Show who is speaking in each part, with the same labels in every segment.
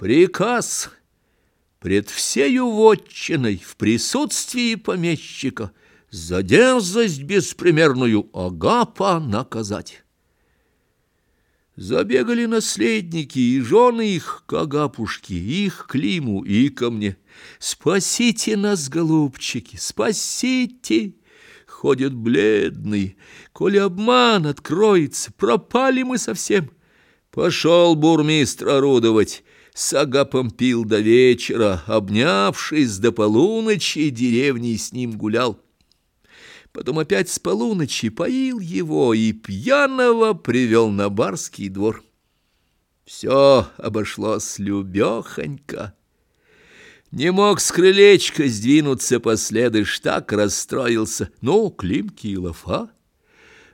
Speaker 1: Приказ пред всею вотчиной в присутствии помещика за дерзость беспримерную Агапа наказать. Забегали наследники и жены их к Агапушке, их к Климу и ко мне. «Спасите нас, голубчики, спасите!» Ходят бледные, коли обман откроется, пропали мы совсем. Пошел бурмистр орудовать, с Агапом пил до вечера, обнявшись до полуночи, деревней с ним гулял. Потом опять с полуночи поил его и пьяного привел на барский двор. Все обошлось любехонько. Не мог с крылечка сдвинуться последыш, так расстроился. Ну, Климки и Лафа.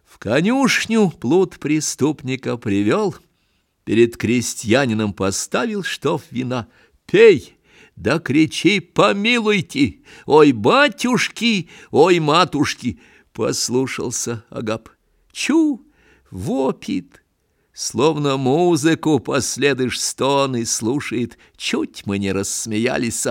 Speaker 1: В конюшню плут преступника привел, перед крестьянином поставил штоф вина. Пей! Да кричи, помилуйте, ой, батюшки, ой, матушки, послушался Агап. Чу, вопит, словно музыку последыш стоны слушает, чуть мы не рассмеялись,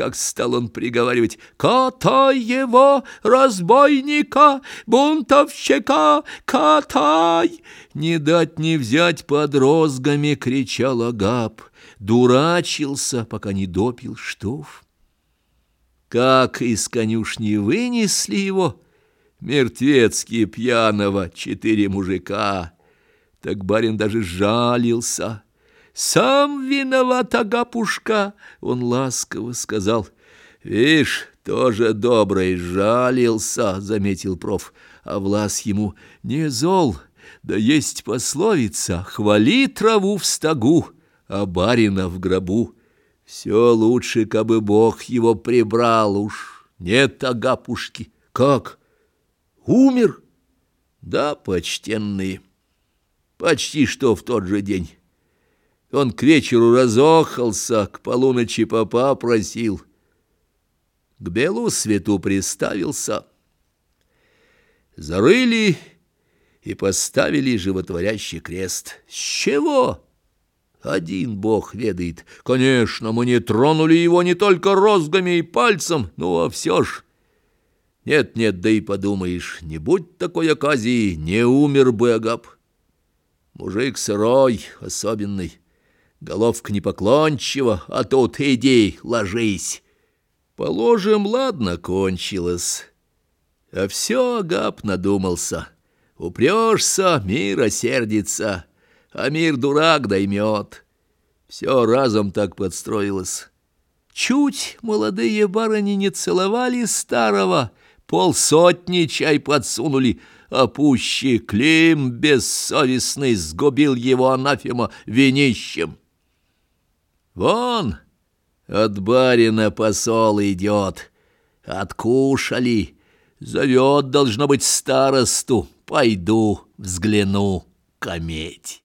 Speaker 1: как стал он приговаривать «Катай его, разбойника, бунтовщика, катай!» «Не дать не взять под розгами!» — кричал Агап дурачился, пока не допил штоф. Как из конюшни вынесли его, мертвецкие пьяного, четыре мужика, так барин даже жалился. «Сам виноват, Агапушка!» — он ласково сказал. «Вишь, тоже добрый жалился», — заметил проф. А Влас ему не зол, да есть пословица «Хвали траву в стогу» а барина в гробу. Все лучше, кабы Бог его прибрал уж. Нет Агапушки. Как? Умер? Да, почтенные. Почти что в тот же день. Он к вечеру разохался, к полуночи попа просил. К белу свету приставился. Зарыли и поставили животворящий крест. С чего? Один бог ведает. Конечно, мы не тронули его не только розгами и пальцем, ну а все ж... Нет-нет, да и подумаешь, не будь такой оказии, не умер бы Агап. Мужик сырой, особенный, головка непоклончива, а тут иди, ложись. Положим, ладно, кончилось. А все Агап надумался. Упрешься, мир осердится а мир дурак доймет. Все разом так подстроилось. Чуть молодые барыни не целовали старого, полсотни чай подсунули, а пуще Клим бессовестный сгубил его анафема винищем. Вон от барина посол идет, откушали, зовет, должно быть, старосту, пойду взгляну кометь.